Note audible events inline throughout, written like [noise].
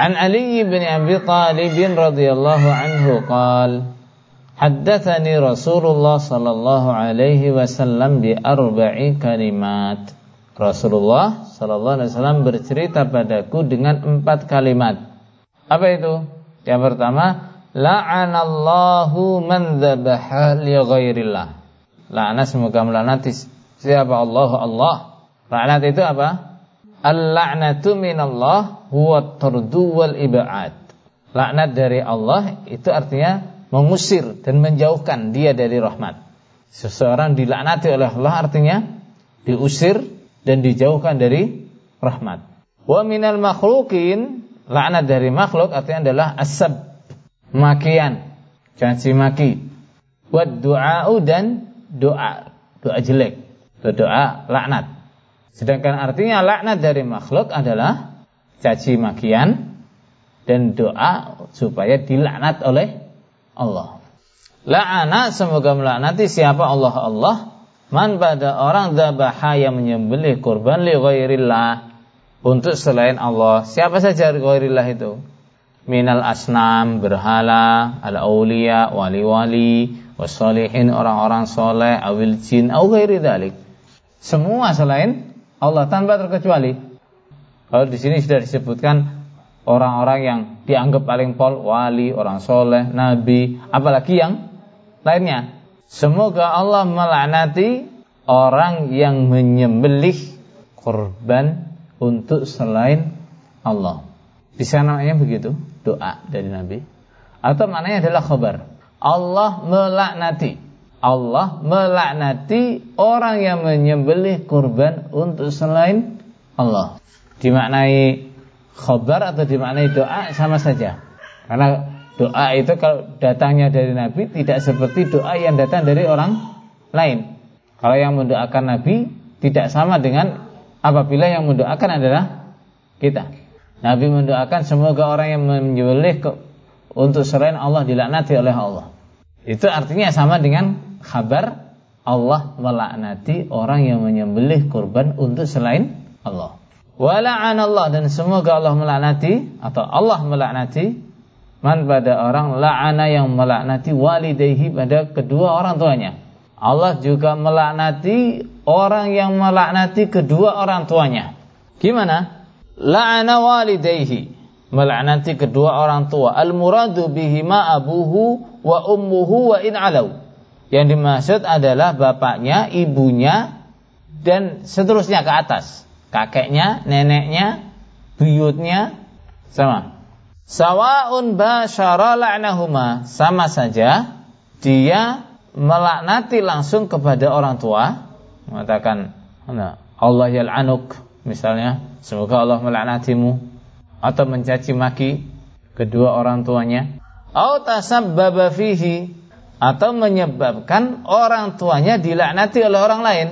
An Ali bin Abi Talib radhiyallahu anhu qala Haddathani Rasulullah sallallahu alaihi wasallam bi arba'i kalimat. Rasulullah sallallahu alaihi wasallam bercerita padaku dengan empat kalimat. Apa itu? Yang pertama, la'anallahu man dzabaha li ghairillah. La'ana semoga melaknati siapa Allah Allah. Laknat itu apa? Al-la'natu minallah huwa tardu wal ibad. Laknat dari Allah itu artinya mengusir dan menjauhkan dia dari rahmat. Seseorang dilaknati oleh Allah artinya diusir dan dijauhkan dari rahmat. Wa minal makhlukin laknat dari makhluk artinya adalah asab makian, caci maki. Wa du'a'u dan doa, doa jelek, doa laknat. Sedangkan artinya laknat dari makhluk adalah caci makian dan doa supaya dilaknat oleh Allah. La'ana semoga melaknati siapa Allah Allah man pada orang dabaha yang menyembelih kurban li ghairillah untuk selain Allah. Siapa saja ghairillah itu? Minal asnam berhala, al aulia, wali-wali, wasolihin orang-orang soleh, awil jin, au ghairi dalik. Semua selain Allah tanpa terkecuali. Kalau di sini sudah disebutkan orang-orang yang dianggap paling pol, wali, orang soleh, nabi, apalagi yang lainnya. Semoga Allah melaknati orang yang menyembelih korban untuk selain Allah. Bisa namanya begitu, doa dari Nabi. Atau maknanya adalah khabar. Allah melaknati Allah melaknati orang yang menyembelih kurban untuk selain Allah. Dimaknai khobar atau dimaknai doa sama saja. Karena doa itu kalau datangnya dari Nabi tidak seperti doa yang datang dari orang lain. Kalau yang mendoakan Nabi tidak sama dengan apabila yang mendoakan adalah kita. Nabi mendoakan semoga orang yang menyembelih untuk selain Allah dilaknati oleh Allah. Itu artinya sama dengan kabar Allah melaknati orang yang menyembelih kurban untuk selain Allah. Allah dan semoga Allah melaknati atau Allah melaknati man pada orang la'ana yang melaknati walidayhi pada kedua orang tuanya. Allah juga melaknati orang yang melaknati kedua orang tuanya. Gimana? La'ana walidayhi melaknati kedua orang tua. Al muradu bihi ma abuhu wa ummuhu wa in alau yang dimaksud adalah bapaknya, ibunya, dan seterusnya ke atas. Kakeknya, neneknya, buyutnya, sama. Sawa'un basyara la'nahuma. Sama saja, dia melaknati langsung kepada orang tua. Mengatakan, Allah yal'anuk. Misalnya, semoga Allah melaknatimu. Atau mencaci maki kedua orang tuanya. Au tasabbaba fihi atau menyebabkan orang tuanya dilaknati oleh orang lain.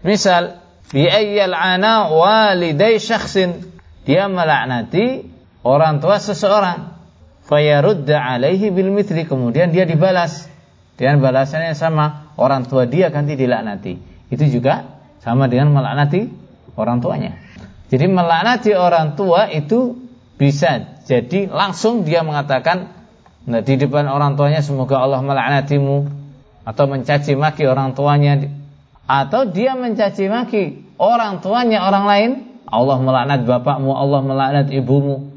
Misal, bi ana walidai syakhsin. Dia melaknati orang tua seseorang. Fayarudda alaihi bil mithli. Kemudian dia dibalas. Dengan balasannya sama. Orang tua dia ganti dilaknati. Itu juga sama dengan melaknati orang tuanya. Jadi melaknati orang tua itu bisa jadi langsung dia mengatakan Nah, di depan orang tuanya semoga Allah melaknatimu atau mencaci maki orang tuanya atau dia mencaci maki orang tuanya orang lain, Allah melaknat bapakmu, Allah melaknat ibumu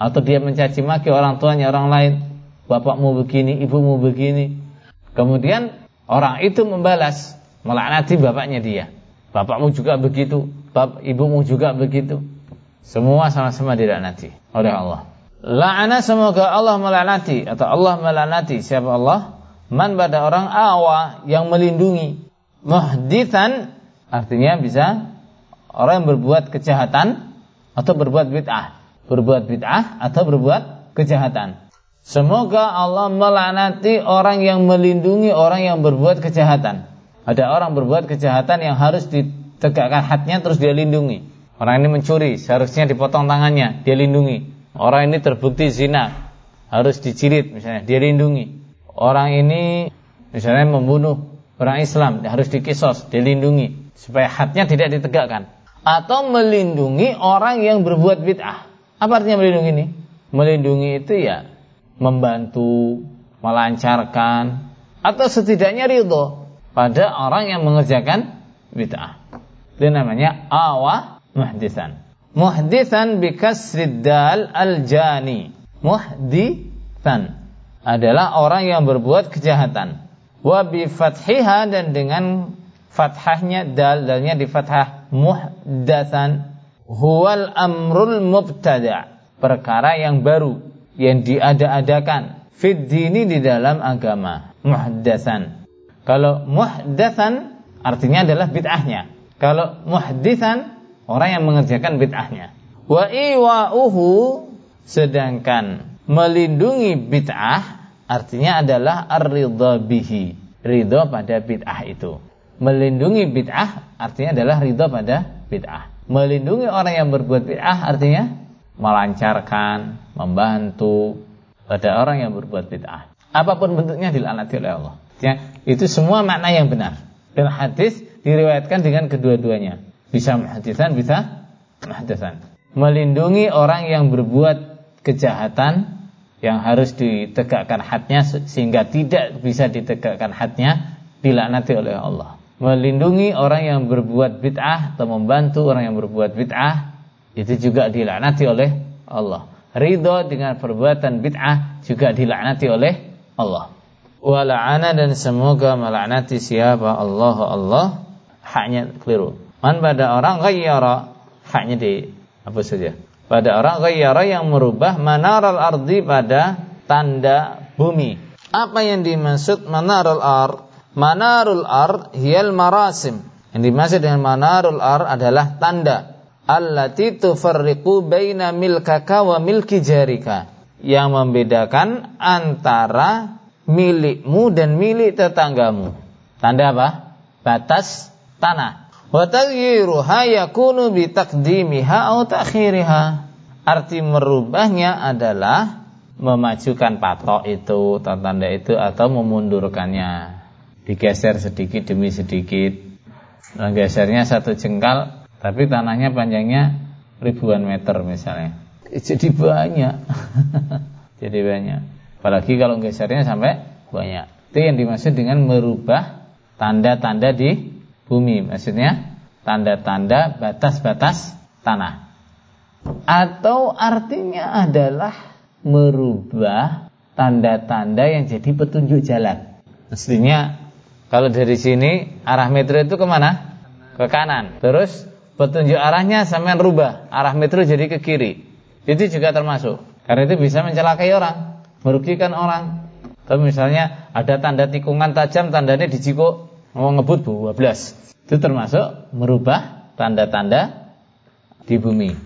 atau dia mencaci maki orang tuanya orang lain, bapakmu begini, ibumu begini. Kemudian orang itu membalas melaknati bapaknya dia. Bapakmu juga begitu, bap, ibumu juga begitu. Semua sama-sama dilaknati oleh Allah. La'ana semoga Allah melaknati atau Allah melaknati siapa Allah? Man pada orang awa yang melindungi. Muhdithan artinya bisa orang yang berbuat kejahatan atau berbuat bid'ah. Berbuat bid'ah atau berbuat kejahatan. Semoga Allah melaknati orang yang melindungi orang yang berbuat kejahatan. Ada orang berbuat kejahatan yang harus ditegakkan hadnya terus dia lindungi. Orang ini mencuri, seharusnya dipotong tangannya, dia lindungi. Orang ini terbukti zina, harus dicirit misalnya, dia lindungi. Orang ini misalnya membunuh orang Islam, harus dikisos, dilindungi supaya hadnya tidak ditegakkan. Atau melindungi orang yang berbuat bid'ah. Apa artinya melindungi ini? Melindungi itu ya membantu, melancarkan, atau setidaknya ridho pada orang yang mengerjakan bid'ah. Itu namanya awa muhdisan. Muhdisan bikasrid dal al-jani. Muhdisan adalah orang yang berbuat kejahatan. Wa bi fathiha dan dengan fathahnya dal dalnya di fathah muhdatsan huwal amrul mubtada perkara yang baru yang diada-adakan fid dini di dalam agama muhdatsan kalau muhdatsan artinya adalah bid'ahnya kalau muhdisan orang yang mengerjakan bid'ahnya wa iwa'uhu sedangkan melindungi bid'ah artinya adalah ar-ridha bihi ridho pada bid'ah itu melindungi bid'ah artinya adalah ridho pada bid'ah melindungi orang yang berbuat bid'ah artinya melancarkan, membantu pada orang yang berbuat bid'ah. Apa pun bentuknya dilaknati oleh Allah. Ya, itu semua makna yang benar. Dan hadis diriwayatkan dengan kedua-duanya. Bisa muhadisan, bisa muhadisan. Melindungi orang yang berbuat kejahatan yang harus ditegakkan hadnya sehingga tidak bisa ditegakkan hadnya dilaknati oleh Allah. Melindungi orang yang berbuat bid'ah atau membantu orang yang berbuat bid'ah itu juga dilaknati oleh Allah. Ridho dengan perbuatan bid'ah juga dilaknati oleh Allah. Wala'ana dan semoga melaknati siapa Allah Allah haknya keliru. Man pada orang ghayyara haknya di apa saja. Pada orang ghayyara yang merubah manaral ardi pada tanda bumi. Apa yang dimaksud manarul ar? Manarul ar hiyal marasim. Yang dimaksud dengan manarul ar adalah tanda allati tufarriqu baina milkaka wa milki jarika yang membedakan antara milikmu dan milik tetanggamu. Tanda apa? Batas tanah. Wa taghyiruha yakunu bi taqdimiha ta'khiriha. Arti merubahnya adalah memajukan patok itu, tanda itu atau memundurkannya. Digeser sedikit demi sedikit. Menggesernya satu jengkal tapi tanahnya panjangnya ribuan meter misalnya. [laughs] Jadi banyak. [laughs] Jadi banyak. Apalagi kalau gesernya sampai banyak. Itu yang dimaksud dengan merubah tanda-tanda di bumi. Maksudnya tanda-tanda batas-batas tanah. Atau artinya adalah merubah tanda-tanda yang jadi petunjuk jalan. Mestinya kalau dari sini arah metro itu ke mana? Ke kanan. Terus petunjuk arahnya sampai rubah arah metro jadi ke kiri itu juga termasuk karena itu bisa mencelakai orang merugikan orang tapi misalnya ada tanda tikungan tajam tandanya dijiko mau ngebut 12 itu termasuk merubah tanda-tanda di bumi.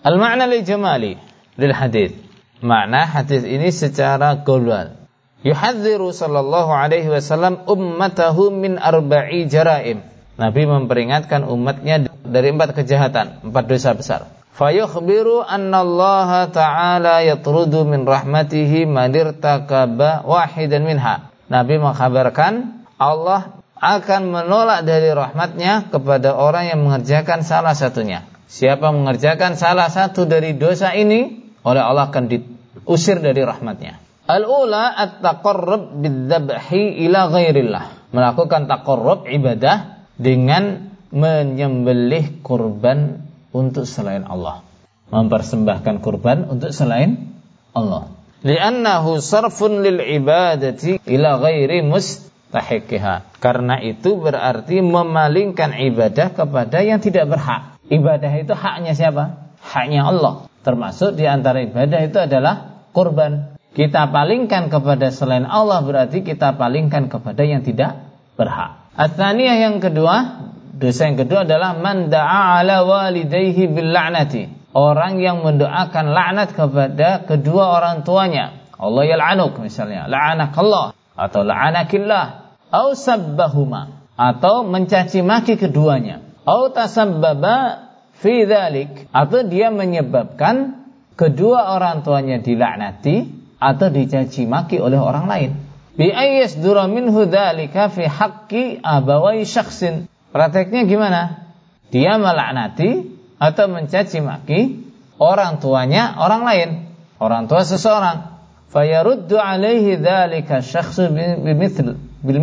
Al makna li jamali lil hadis. Makna hadis ini secara global yuhadziru sallallahu alaihi wasallam ummatahu min arba'i jaraim. Nabi memperingatkan umatnya dari empat kejahatan, empat dosa besar. Fayukhbiru Allah Ta'ala yatrudu min rahmatihi madirtakaba wahidan minha. Nabi mengkabarkan Allah akan menolak dari rahmatnya kepada orang yang mengerjakan salah satunya. Siapa mengerjakan salah satu dari dosa ini, oleh Allah akan diusir dari rahmatnya. Al-ula at-taqarrub bid-dabhi ila ghairillah. Melakukan taqarrub ibadah dengan menyembelih kurban untuk selain Allah. Mempersembahkan kurban untuk selain Allah. Li'annahu sarfun lil ibadati ila ghairi mustahiqiha. Karena itu berarti memalingkan ibadah kepada yang tidak berhak. Ibadah itu haknya siapa? Haknya Allah. Termasuk di antara ibadah itu adalah kurban. Kita palingkan kepada selain Allah berarti kita palingkan kepada yang tidak berhak. Atsaniyah yang kedua, dosa yang kedua adalah man da'a ala walidayhi bil la'nati. Orang yang mendoakan laknat kepada kedua orang tuanya. Allah yal'anuk misalnya, la'anakallah atau la'anakillah atau sabbahuma atau mencaci maki keduanya. Atau tasabbaba fi dhalik atau dia menyebabkan kedua orang tuanya dilaknati atau dicaci maki oleh orang lain bi ayyasdura minhu dzalika fi haqqi abawai syakhsin. Prakteknya gimana? Dia melaknati atau mencaci maki orang tuanya orang lain. orang tua seseorang. Fayaruddu alaihi dzalika syakhsu bimithl bil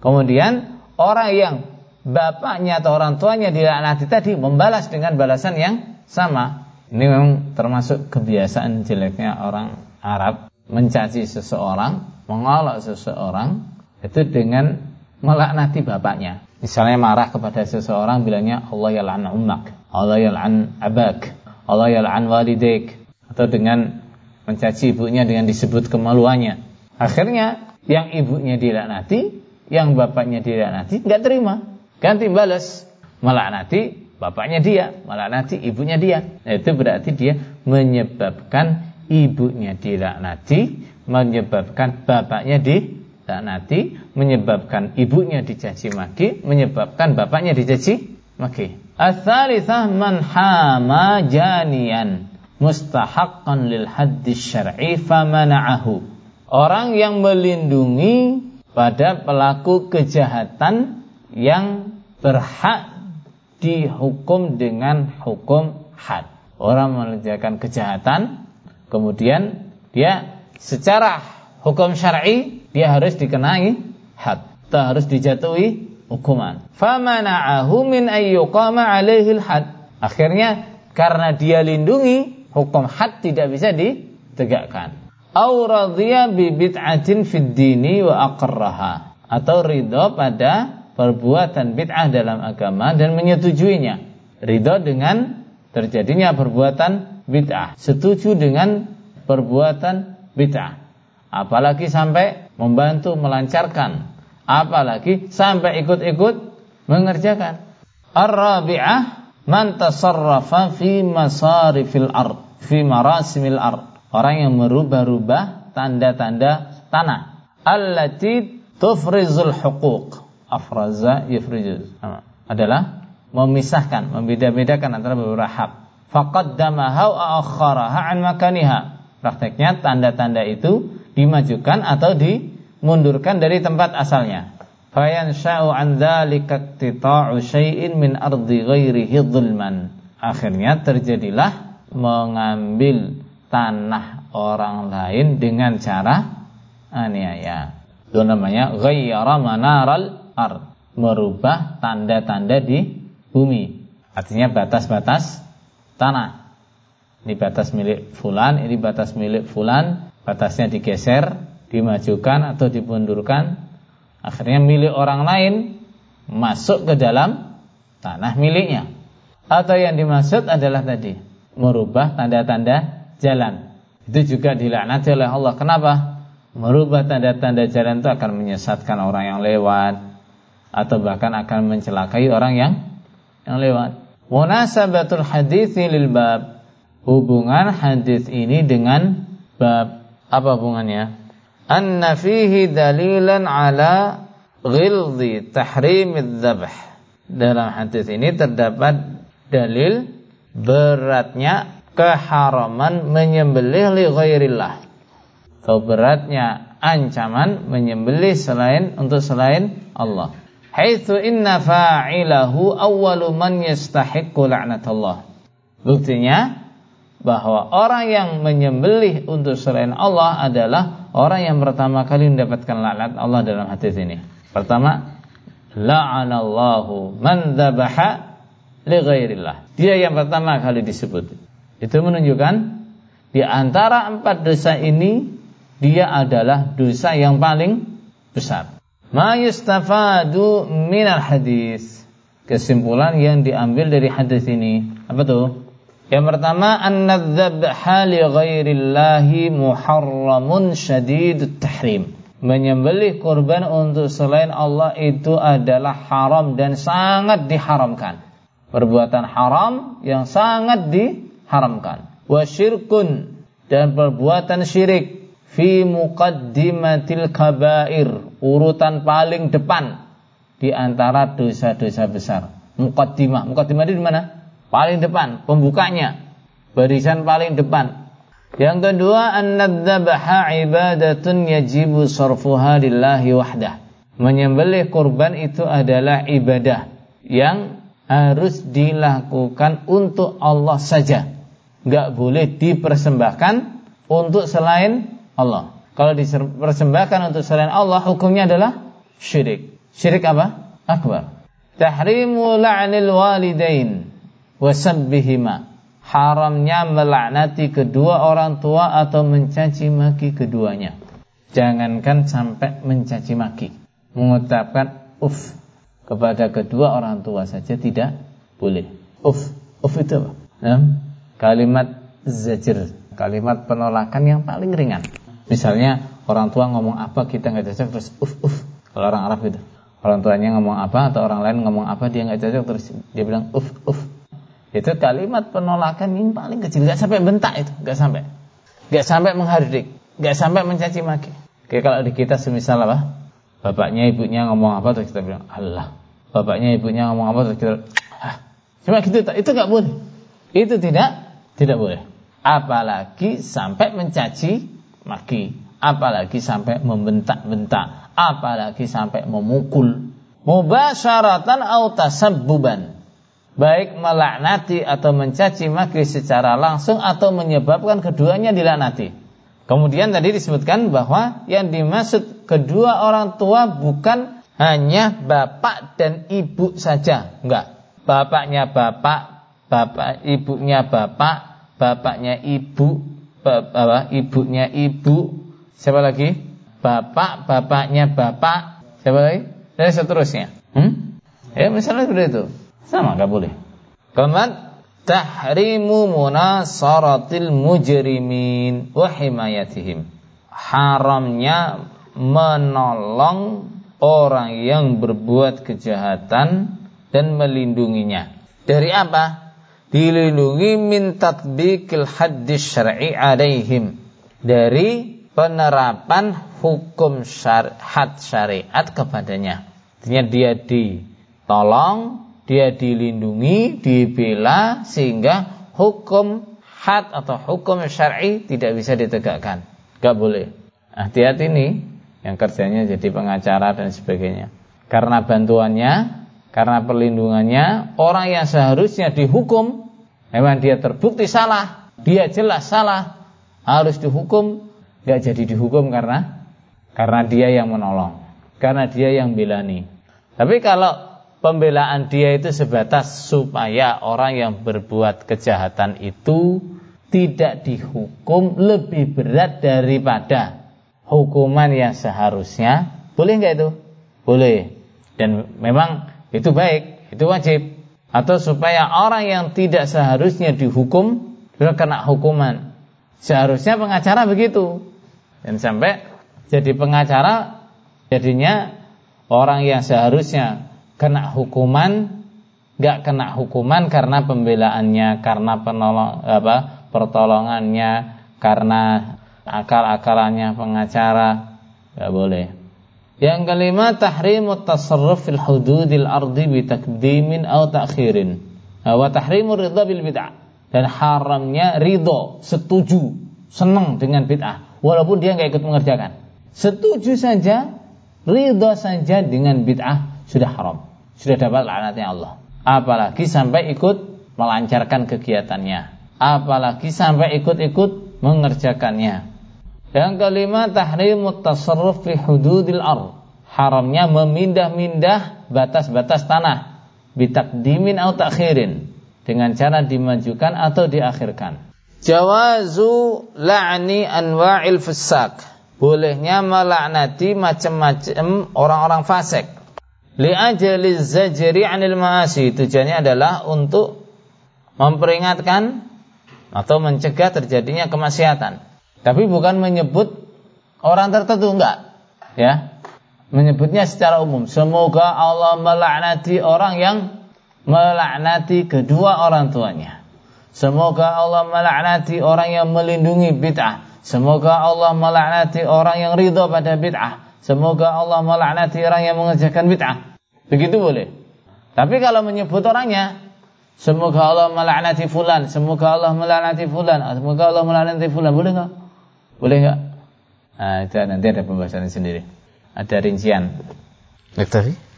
Kemudian orang yang bapaknya atau orang tuanya dilaknati tadi membalas dengan balasan yang sama. Ini memang termasuk kebiasaan jeleknya orang Arab mencaci seseorang, mengolok seseorang itu dengan melaknati bapaknya. Misalnya marah kepada seseorang bilangnya Allah yal'an ummak, Allah yal'an abak, Allah yal'an walidik atau dengan mencaci ibunya dengan disebut kemaluannya. Akhirnya yang ibunya dilaknati, yang bapaknya dilaknati nggak terima, ganti balas melaknati bapaknya dia, melaknati ibunya dia. Nah, itu berarti dia menyebabkan ibunya dilaknati, menyebabkan bapaknya dilaknati, menyebabkan ibunya dicaci maki, menyebabkan bapaknya dicaci maki. Ats-tsalitsah man hama janiyan mustahaqqan lil haddi syar'i famana'ahu. Orang yang melindungi pada pelaku kejahatan yang berhak dihukum dengan hukum had. Orang mengerjakan kejahatan, kemudian dia secara hukum syar'i dia harus dikenai had. Tak harus dijatuhi hukuman. Famana'ahu min ayyuqama alaihi had. Akhirnya karena dia lindungi hukum had tidak bisa ditegakkan. Au radhiya bi bid'atin fid dini wa aqarraha atau ridho pada perbuatan bid'ah dalam agama dan menyetujuinya. Ridho dengan terjadinya perbuatan bid'ah, setuju dengan perbuatan bid'ah. Apalagi sampai membantu melancarkan, apalagi sampai ikut-ikut mengerjakan. Ar-rabi'ah man tasarrafa fi masarifil ard fi marasimil ard. Orang yang merubah-rubah tanda-tanda tanah. Allati tufrizul huquq. Afraza yufrizuz adalah memisahkan membeda-bedakan antara beberapa hak. Faqaddamaha wa akharaha an makaniha. Prakteknya tanda-tanda itu dimajukan atau dimundurkan dari tempat asalnya fayansha'u an dzalika iqtita'u syai'in min ardi ghairihi dhulman. Akhirnya terjadilah mengambil tanah orang lain dengan cara aniaya. Itu namanya ghayyara manaral ard, merubah tanda-tanda di bumi. Artinya batas-batas tanah. Ini batas milik fulan, ini batas milik fulan, batasnya digeser, dimajukan atau dibundurkan Akhirnya milik orang lain masuk ke dalam tanah miliknya. Atau yang dimaksud adalah tadi merubah tanda-tanda jalan. Itu juga dilaknati oleh Allah. Kenapa? Merubah tanda-tanda jalan itu akan menyesatkan orang yang lewat atau bahkan akan mencelakai orang yang yang lewat. Munasabatul hadis lil bab. Hubungan hadis ini dengan bab apa hubungannya? Anna fihi dalilan ala ghilzi tahrimid dzabh. Dalam hadis ini terdapat dalil beratnya keharaman menyembelih li ghairillah. Atau beratnya ancaman menyembelih selain untuk selain Allah. Haitsu inna fa'ilahu awwalu man yastahiqqu la'natullah. Buktinya bahwa orang yang menyembelih untuk selain Allah adalah orang yang pertama kali mendapatkan laknat Allah dalam hadis ini. Pertama, la'anallahu man dzabaha li ghairillah. Dia yang pertama kali disebut. Itu menunjukkan di antara empat dosa ini dia adalah dosa yang paling besar. Ma yustafadu minal hadis. Kesimpulan yang diambil dari hadis ini apa tuh? Yang pertama, an-nadzabha li ghairillahi muharramun syadidut tahrim. Menyembelih kurban untuk selain Allah itu adalah haram dan sangat diharamkan. Perbuatan haram yang sangat diharamkan. Wa syirkun dan perbuatan syirik fi muqaddimatil kabair, urutan paling depan di antara dosa-dosa besar. Muqaddimah. Muqaddimah di mana? Paling depan, pembukanya, barisan paling depan. Yang kedua, an-nadzabaha ibadatun yajibu sarfuha lillahi wahdah. Menyembelih kurban itu adalah ibadah yang harus dilakukan untuk Allah saja. Gak boleh dipersembahkan untuk selain Allah. Kalau dipersembahkan untuk selain Allah, hukumnya adalah syirik. Syirik apa? Akbar. Tahrimu la'nil walidain wasabbihima. Haramnya melaknati kedua orang tua atau mencaci maki keduanya. Jangankan sampai mencaci maki. Mengucapkan uf kepada kedua orang tua saja tidak boleh. Uf, uf itu apa? Kalimat zajir, kalimat penolakan yang paling ringan. Misalnya orang tua ngomong apa kita nggak cocok terus uf uf. Kalau orang Arab itu orang tuanya ngomong apa atau orang lain ngomong apa dia nggak cocok terus dia bilang uf uf itu kalimat penolakan yang paling kecil. Nggak sampai bentak itu. Nggak sampai. Nggak sampai menghardik. Nggak sampai mencaci maki. Kayak kalau di kita semisal apa? Bapaknya ibunya ngomong apa terus kita bilang Allah. Bapaknya ibunya ngomong apa terus kita ah. cuma gitu itu nggak boleh. Itu tidak tidak boleh. Apalagi sampai mencaci maki. Apalagi sampai membentak-bentak. Apalagi sampai memukul. Mubasyaratan atau tasabbuban baik melaknati atau mencaci maki secara langsung atau menyebabkan keduanya dilaknati kemudian tadi disebutkan bahwa yang dimaksud kedua orang tua bukan hanya bapak dan ibu saja enggak bapaknya bapak bapak ibunya bapak bapaknya ibu bapak, ibunya ibu siapa lagi bapak, bapaknya bapak, siapa lagi? Dan seterusnya. Hmm? Ya misalnya seperti itu. Sama nggak boleh. Kemudian tahrimu munasaratil mujrimin wa himayatihim. Haramnya menolong orang yang berbuat kejahatan dan melindunginya. Dari apa? Dilindungi min tatbiqil haddis syar'i alaihim. Dari penerapan hukum syariat syariat kepadanya. Artinya dia ditolong, dia dilindungi, dibela sehingga hukum had atau hukum syar'i tidak bisa ditegakkan. Gak boleh. Hati-hati nih yang kerjanya jadi pengacara dan sebagainya. Karena bantuannya, karena perlindungannya, orang yang seharusnya dihukum, memang dia terbukti salah, dia jelas salah, harus dihukum, nggak jadi dihukum karena karena dia yang menolong, karena dia yang belani. Tapi kalau pembelaan dia itu sebatas supaya orang yang berbuat kejahatan itu tidak dihukum lebih berat daripada hukuman yang seharusnya, boleh nggak itu? Boleh. Dan memang itu baik, itu wajib. Atau supaya orang yang tidak seharusnya dihukum, kena hukuman. Seharusnya pengacara begitu. Dan sampai jadi pengacara jadinya orang yang seharusnya kena hukuman nggak kena hukuman karena pembelaannya, karena penolong apa pertolongannya, karena akal-akalannya pengacara nggak boleh. Yang kelima tahrimu tasarruf fil hududil ardi bi takdimin atau ta'khirin. Wa tahrimu ridha bil bid'ah dan haramnya ridho, setuju, senang dengan bid'ah walaupun dia nggak ikut mengerjakan. Setuju saja, ridho saja dengan bid'ah sudah haram, sudah dapat laknatnya Allah. Apalagi sampai ikut melancarkan kegiatannya, apalagi sampai ikut-ikut mengerjakannya. Yang kelima tahrimut tasarruf fi hududil ard. Haramnya memindah-mindah batas-batas tanah bitakdimin atau takhirin dengan cara dimajukan atau diakhirkan. Jawazu la'ni anwa'il fusak. Bolehnya melaknati macam-macam orang-orang fasik. Li'ajali zajri 'anil ma'asi. Tujuannya adalah untuk memperingatkan atau mencegah terjadinya kemaksiatan. Tapi bukan menyebut orang tertentu enggak. Ya. Menyebutnya secara umum. Semoga Allah melaknati orang yang melaknati kedua orang tuanya. Semoga Allah melaknati orang yang melindungi bid'ah. Semoga Allah melaknati orang yang ridho pada bid'ah. Semoga Allah melaknati orang yang mengerjakan bid'ah. Begitu boleh. Tapi kalau menyebut orangnya, semoga Allah melaknati fulan, semoga Allah melaknati fulan, semoga Allah melaknati fulan, boleh nggak? Boleh nggak? Nah, itu nanti ada pembahasan sendiri. Ada rincian. Naktafi?